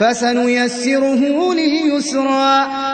فَسَنُيَسِّرُهُ لِلْيُسْرَىٰ.